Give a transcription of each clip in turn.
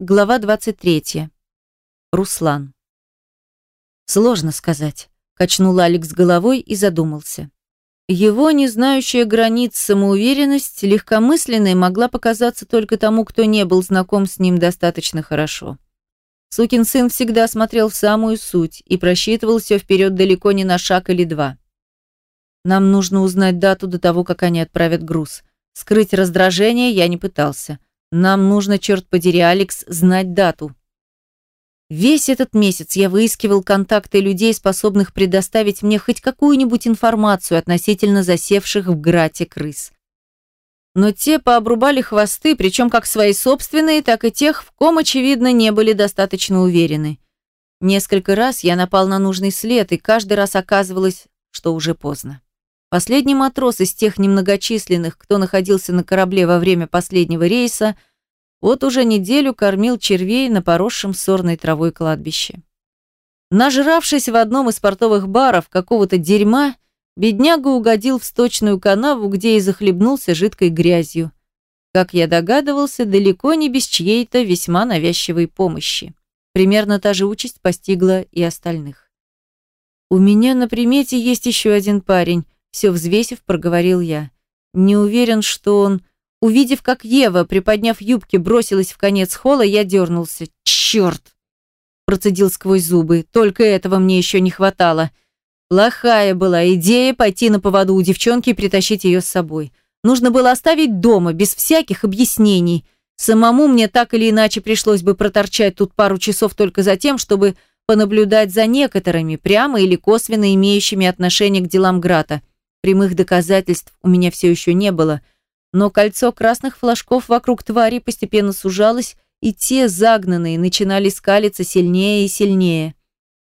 Глава 23. Руслан. Сложно сказать. Качнул Алекс головой и задумался. Его не знающая границ самоуверенность легкомысленной могла показаться только тому, кто не был знаком с ним достаточно хорошо. Сукин сын всегда смотрел в самую суть и просчитывал все вперед далеко не на шаг или два. Нам нужно узнать дату до того, как они отправят груз. Скрыть раздражение я не пытался. Нам нужно, черт подери, Алекс, знать дату. Весь этот месяц я выискивал контакты людей, способных предоставить мне хоть какую-нибудь информацию относительно засевших в Грате крыс. Но те пообрубали хвосты, причем как свои собственные, так и тех, в ком, очевидно, не были достаточно уверены. Несколько раз я напал на нужный след, и каждый раз оказывалось, что уже поздно. Последний матрос из тех немногочисленных, кто находился на корабле во время последнего рейса, вот уже неделю кормил червей на поросшем сорной травой кладбище. Нажравшись в одном из портовых баров какого-то дерьма, бедняга угодил в сточную канаву, где и захлебнулся жидкой грязью. Как я догадывался, далеко не без чьей-то весьма навязчивой помощи. Примерно та же участь постигла и остальных. У меня на примете есть еще один парень, все взвесив, проговорил я. Не уверен, что он... Увидев, как Ева, приподняв юбки, бросилась в конец холла, я дернулся. Черт! Процедил сквозь зубы. Только этого мне еще не хватало. Плохая была идея пойти на поводу у девчонки и притащить ее с собой. Нужно было оставить дома, без всяких объяснений. Самому мне так или иначе пришлось бы проторчать тут пару часов только за тем, чтобы понаблюдать за некоторыми, прямо или косвенно имеющими отношение к делам Грата – Прямых доказательств у меня все еще не было, но кольцо красных флажков вокруг твари постепенно сужалось, и те, загнанные, начинали скалиться сильнее и сильнее.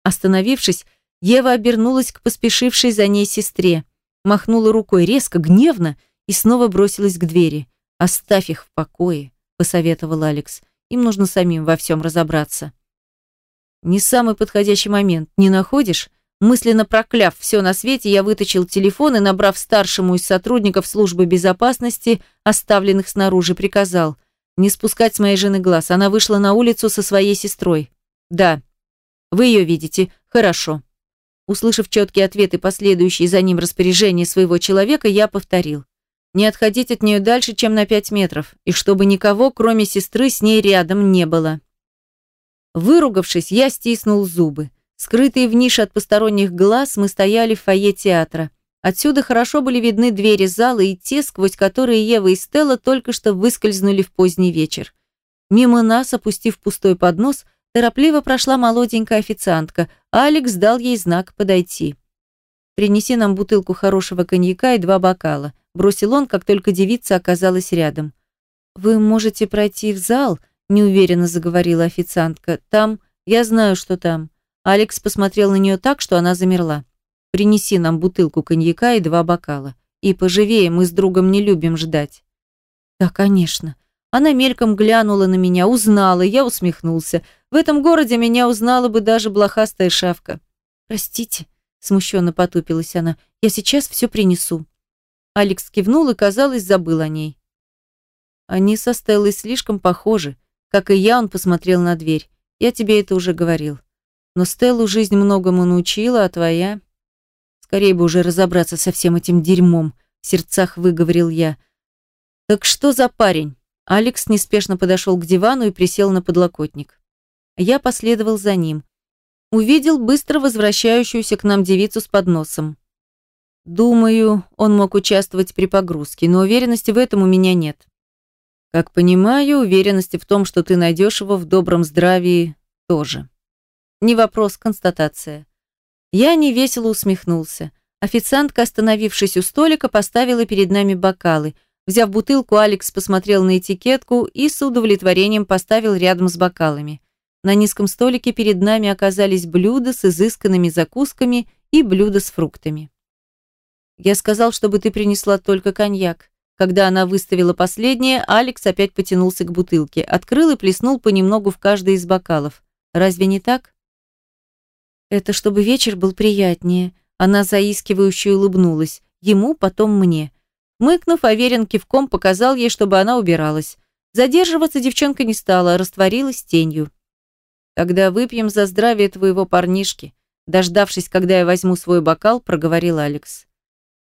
Остановившись, Ева обернулась к поспешившей за ней сестре, махнула рукой резко, гневно и снова бросилась к двери. «Оставь их в покое», – посоветовал Алекс. «Им нужно самим во всем разобраться». «Не самый подходящий момент, не находишь?» Мысленно прокляв все на свете, я вытащил телефон и, набрав старшему из сотрудников службы безопасности, оставленных снаружи, приказал не спускать с моей жены глаз. Она вышла на улицу со своей сестрой. Да. Вы ее видите? Хорошо. Услышав четкий ответ и последующие за ним распоряжения своего человека, я повторил. Не отходить от нее дальше, чем на пять метров, и чтобы никого, кроме сестры, с ней рядом не было. Выругавшись, я стиснул зубы. Скрытые в нише от посторонних глаз, мы стояли в фойе театра. Отсюда хорошо были видны двери зала и те, сквозь которые Ева и Стелла только что выскользнули в поздний вечер. Мимо нас, опустив пустой поднос, торопливо прошла молоденькая официантка. Алекс дал ей знак подойти. «Принеси нам бутылку хорошего коньяка и два бокала», бросил он, как только девица оказалась рядом. «Вы можете пройти в зал?» неуверенно заговорила официантка. «Там... Я знаю, что там. Алекс посмотрел на нее так, что она замерла. «Принеси нам бутылку коньяка и два бокала. И поживее, мы с другом не любим ждать». «Да, конечно». Она мельком глянула на меня, узнала, я усмехнулся. В этом городе меня узнала бы даже блохастая шавка. «Простите», — смущенно потупилась она, — «я сейчас все принесу». Алекс кивнул и, казалось, забыл о ней. Они со Стеллой слишком похожи. Как и я, он посмотрел на дверь. Я тебе это уже говорил. Но Стеллу жизнь многому научила, а твоя... Скорее бы уже разобраться со всем этим дерьмом, в сердцах выговорил я. Так что за парень? Алекс неспешно подошел к дивану и присел на подлокотник. Я последовал за ним. Увидел быстро возвращающуюся к нам девицу с подносом. Думаю, он мог участвовать при погрузке, но уверенности в этом у меня нет. Как понимаю, уверенности в том, что ты найдешь его в добром здравии, тоже. Не вопрос, констатация. Я невесело усмехнулся. Официантка, остановившись у столика, поставила перед нами бокалы. Взяв бутылку, Алекс посмотрел на этикетку и с удовлетворением поставил рядом с бокалами. На низком столике перед нами оказались блюда с изысканными закусками и блюда с фруктами. Я сказал, чтобы ты принесла только коньяк. Когда она выставила последнее, Алекс опять потянулся к бутылке, открыл и плеснул понемногу в каждый из бокалов. Разве не так? Это чтобы вечер был приятнее. Она заискивающе улыбнулась. Ему, потом мне. Мыкнув, Аверин кивком показал ей, чтобы она убиралась. Задерживаться девчонка не стала, растворилась тенью. «Когда выпьем за здравие твоего парнишки», дождавшись, когда я возьму свой бокал, проговорил Алекс.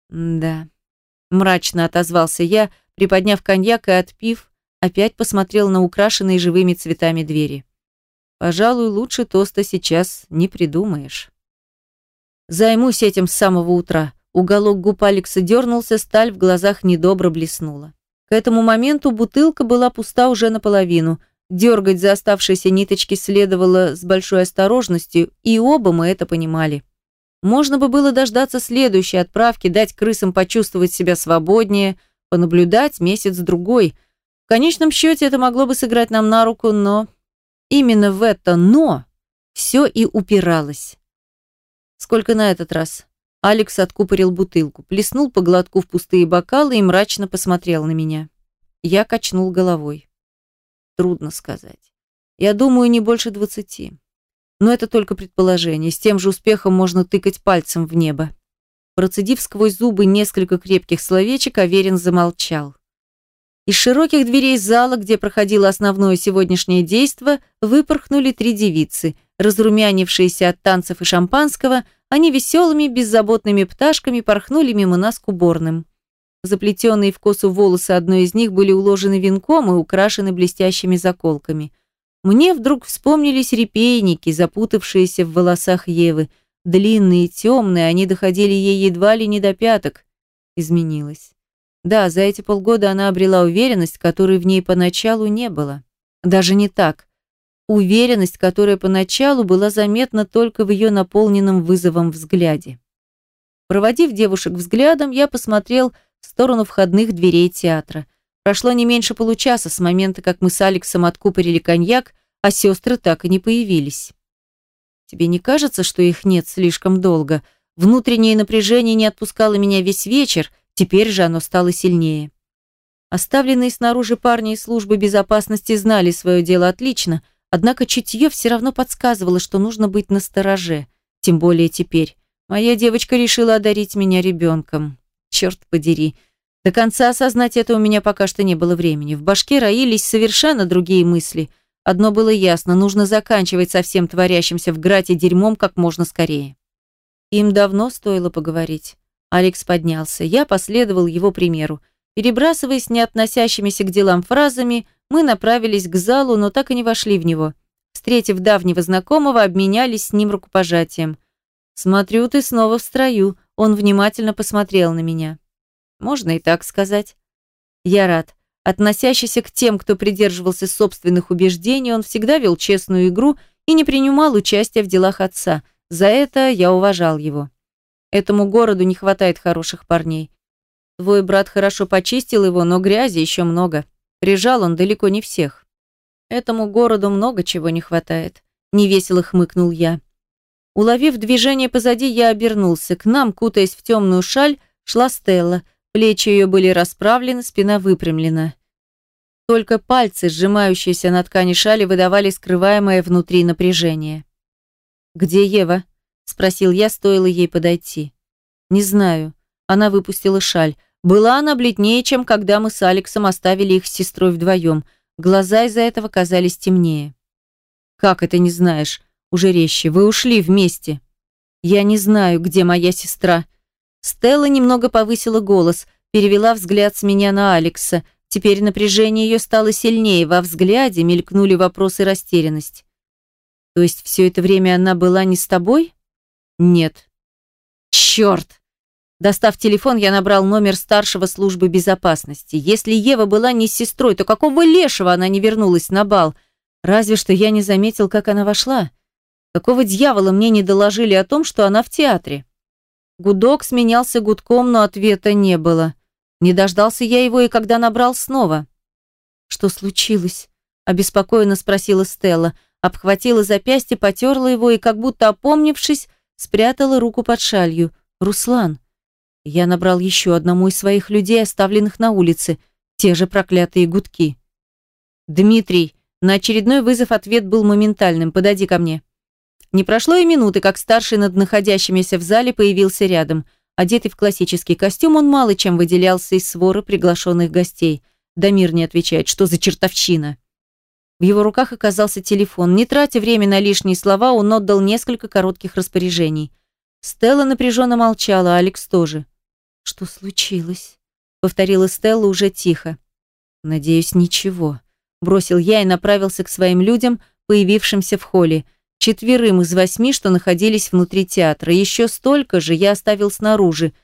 «Да», – мрачно отозвался я, приподняв коньяк и отпив, опять посмотрел на украшенные живыми цветами двери. «Пожалуй, лучше тоста сейчас не придумаешь». «Займусь этим с самого утра», Уголок губ Алекса дернулся, сталь в глазах недобро блеснула. К этому моменту бутылка была пуста уже наполовину. Дергать за оставшиеся ниточки следовало с большой осторожностью, и оба мы это понимали. Можно бы было дождаться следующей отправки, дать крысам почувствовать себя свободнее, понаблюдать месяц-другой. В конечном счете это могло бы сыграть нам на руку, но... Именно в это «но» все и упиралось. Сколько на этот раз? Алекс откупорил бутылку, плеснул по глотку в пустые бокалы и мрачно посмотрел на меня. Я качнул головой. Трудно сказать. Я думаю, не больше двадцати. Но это только предположение. С тем же успехом можно тыкать пальцем в небо. Процедив сквозь зубы несколько крепких словечек, Аверин замолчал. Из широких дверей зала, где проходило основное сегодняшнее действо, выпорхнули три девицы, разрумянившиеся от танцев и шампанского, они веселыми, беззаботными пташками порхнули мимо нас к уборным. Заплетенные в косу волосы одной из них были уложены венком и украшены блестящими заколками. Мне вдруг вспомнились репейники, запутавшиеся в волосах Евы. Длинные, темные, они доходили ей едва ли не до пяток. Изменилась. Да, за эти полгода она обрела уверенность, которой в ней поначалу не было. Даже не так. Уверенность, которая поначалу была заметна только в ее наполненном вызовом взгляде. Проводив девушек взглядом, я посмотрел в сторону входных дверей театра. Прошло не меньше получаса с момента, как мы с Алексом откупорили коньяк, а сестры так и не появились. Тебе не кажется, что их нет слишком долго? Внутреннее напряжение не отпускало меня весь вечер, теперь же оно стало сильнее. Оставленные снаружи парни из службы безопасности знали свое дело отлично – Однако чутье все равно подсказывало, что нужно быть настороже. Тем более теперь. Моя девочка решила одарить меня ребенком. Черт подери. До конца осознать это у меня пока что не было времени. В башке роились совершенно другие мысли. Одно было ясно, нужно заканчивать со всем творящимся в Грате дерьмом как можно скорее. Им давно стоило поговорить. Алекс поднялся. Я последовал его примеру. Перебрасываясь не относящимися к делам фразами, мы направились к залу, но так и не вошли в него. Встретив давнего знакомого, обменялись с ним рукопожатием. «Смотрю, ты снова в строю», – он внимательно посмотрел на меня. «Можно и так сказать». «Я рад. Относящийся к тем, кто придерживался собственных убеждений, он всегда вел честную игру и не принимал участия в делах отца. За это я уважал его. Этому городу не хватает хороших парней. Твой брат хорошо почистил его, но грязи еще много. Прижал он далеко не всех. Этому городу много чего не хватает. Невесело хмыкнул я. Уловив движение позади, я обернулся. К нам, кутаясь в темную шаль, шла Стелла. Плечи ее были расправлены, спина выпрямлена. Только пальцы, сжимающиеся на ткани шали, выдавали скрываемое внутри напряжение. «Где Ева?» – спросил я, стоило ей подойти. «Не знаю». Она выпустила шаль. Была она бледнее, чем когда мы с Алексом оставили их с сестрой вдвоем. Глаза из-за этого казались темнее. «Как это не знаешь?» Уже резче. «Вы ушли вместе». «Я не знаю, где моя сестра». Стелла немного повысила голос, перевела взгляд с меня на Алекса. Теперь напряжение ее стало сильнее, во взгляде мелькнули вопросы и растерянность. «То есть все это время она была не с тобой?» «Нет». «Черт!» Достав телефон, я набрал номер старшего службы безопасности. Если Ева была не с сестрой, то какого лешего она не вернулась на бал? Разве что я не заметил, как она вошла. Какого дьявола мне не доложили о том, что она в театре? Гудок сменялся гудком, но ответа не было. Не дождался я его и когда набрал снова. «Что случилось?» – обеспокоенно спросила Стелла. Обхватила запястье, потерла его и, как будто опомнившись, спрятала руку под шалью. «Руслан!» Я набрал еще одному из своих людей, оставленных на улице. Те же проклятые гудки. «Дмитрий!» На очередной вызов ответ был моментальным. «Подойди ко мне». Не прошло и минуты, как старший над находящимися в зале появился рядом. Одетый в классический костюм, он мало чем выделялся из своры приглашенных гостей. Дамир не отвечает. Что за чертовщина? В его руках оказался телефон. Не тратя время на лишние слова, он отдал несколько коротких распоряжений. Стелла напряженно молчала, а Алекс тоже. «Что случилось?» — повторила Стелла уже тихо. «Надеюсь, ничего», — бросил я и направился к своим людям, появившимся в холле. Четверым из восьми, что находились внутри театра. Еще столько же я оставил снаружи.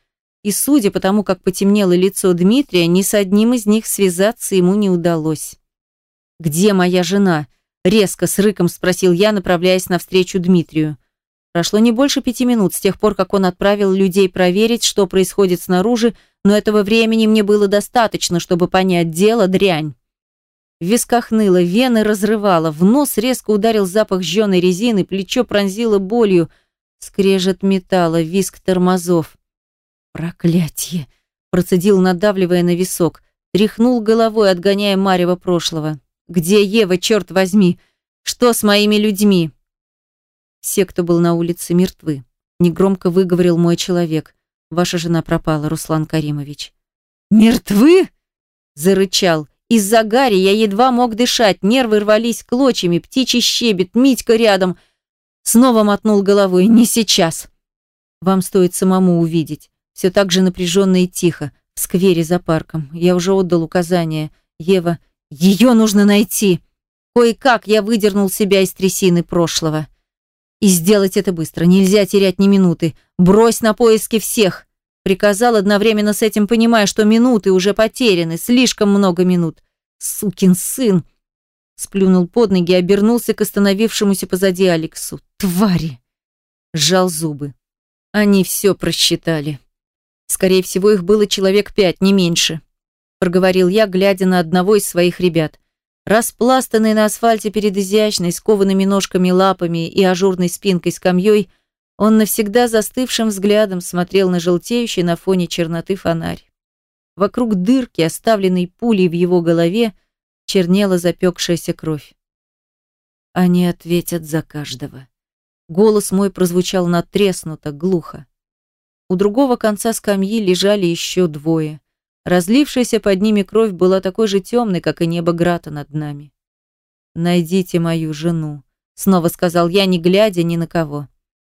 И судя по тому, как потемнело лицо Дмитрия, ни с одним из них связаться ему не удалось. «Где моя жена?» – резко с рыком спросил я, направляясь навстречу Дмитрию. Прошло не больше пяти минут с тех пор, как он отправил людей проверить, что происходит снаружи, но этого времени мне было достаточно, чтобы понять дело дрянь. В висках ныло, вены разрывало, в нос резко ударил запах жженой резины, плечо пронзило болью, скрежет металла, виск тормозов. «Проклятье!» – процедил, надавливая на висок, тряхнул головой, отгоняя марево прошлого. Где Ева, черт возьми? Что с моими людьми? Все, кто был на улице, мертвы. Негромко выговорил мой человек. Ваша жена пропала, Руслан Каримович. Мертвы? Зарычал. Из-за Гарри я едва мог дышать, нервы рвались клочьями, птичий щебет, Митька рядом. Снова мотнул головой. Не сейчас. Вам стоит самому увидеть. Все так же напряженно и тихо. В сквере за парком. Я уже отдал указание. Ева, ее нужно найти. Кое-как я выдернул себя из трясины прошлого. И сделать это быстро, нельзя терять ни минуты. Брось на поиски всех. Приказал одновременно с этим, понимая, что минуты уже потеряны, слишком много минут. Сукин сын. Сплюнул под ноги и обернулся к остановившемуся позади Алексу. Твари. Сжал зубы. Они все просчитали. Скорее всего, их было человек пять, не меньше проговорил я, глядя на одного из своих ребят. Распластанный на асфальте перед изящной, скованными ножками лапами и ажурной спинкой скамьей, он навсегда застывшим взглядом смотрел на желтеющий на фоне черноты фонарь. Вокруг дырки, оставленной пулей в его голове, чернела запекшаяся кровь. Они ответят за каждого. Голос мой прозвучал натреснуто, глухо. У другого конца скамьи лежали еще двое. Разлившаяся под ними кровь была такой же темной, как и небо Грата над нами. «Найдите мою жену», — снова сказал я, не глядя ни на кого.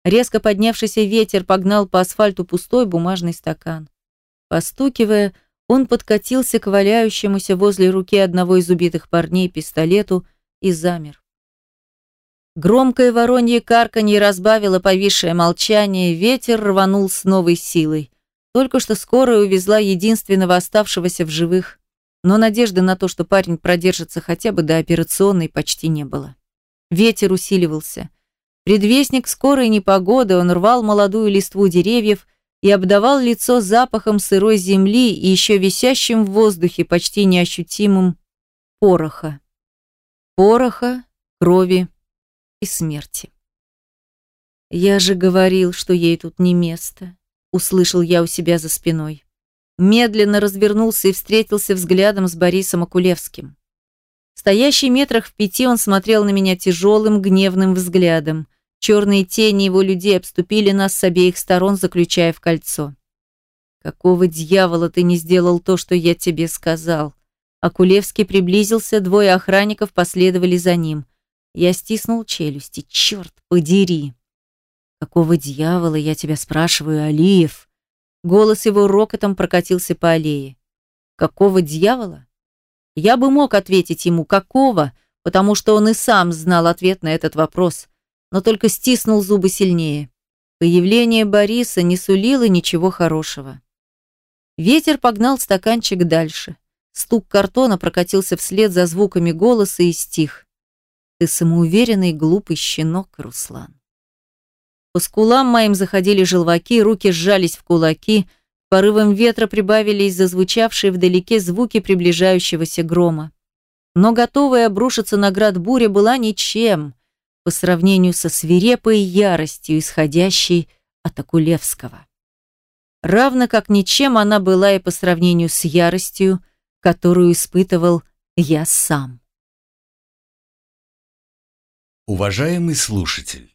Резко поднявшийся ветер погнал по асфальту пустой бумажный стакан. Постукивая, он подкатился к валяющемуся возле руки одного из убитых парней пистолету и замер. Громкое воронье карканье разбавило повисшее молчание, ветер рванул с новой силой. Только что скорая увезла единственного оставшегося в живых, но надежды на то, что парень продержится хотя бы до операционной, почти не было. Ветер усиливался. Предвестник скорой непогоды, он рвал молодую листву деревьев и обдавал лицо запахом сырой земли и еще висящим в воздухе, почти неощутимым, пороха. Пороха, крови и смерти. Я же говорил, что ей тут не место услышал я у себя за спиной. Медленно развернулся и встретился взглядом с Борисом Акулевским. Стоящий метрах в пяти он смотрел на меня тяжелым, гневным взглядом. Черные тени его людей обступили нас с обеих сторон, заключая в кольцо. «Какого дьявола ты не сделал то, что я тебе сказал?» Акулевский приблизился, двое охранников последовали за ним. Я стиснул челюсти. «Черт подери!» «Какого дьявола, я тебя спрашиваю, Алиев?» Голос его рокотом прокатился по аллее. «Какого дьявола?» Я бы мог ответить ему «какого?», потому что он и сам знал ответ на этот вопрос, но только стиснул зубы сильнее. Появление Бориса не сулило ничего хорошего. Ветер погнал стаканчик дальше. Стук картона прокатился вслед за звуками голоса и стих. «Ты самоуверенный глупый щенок, Руслан». По скулам моим заходили желваки, руки сжались в кулаки, порывом ветра прибавились зазвучавшие вдалеке звуки приближающегося грома. Но готовая обрушиться на град буря была ничем по сравнению со свирепой яростью, исходящей от Акулевского. Равно как ничем она была и по сравнению с яростью, которую испытывал я сам. Уважаемый слушатель!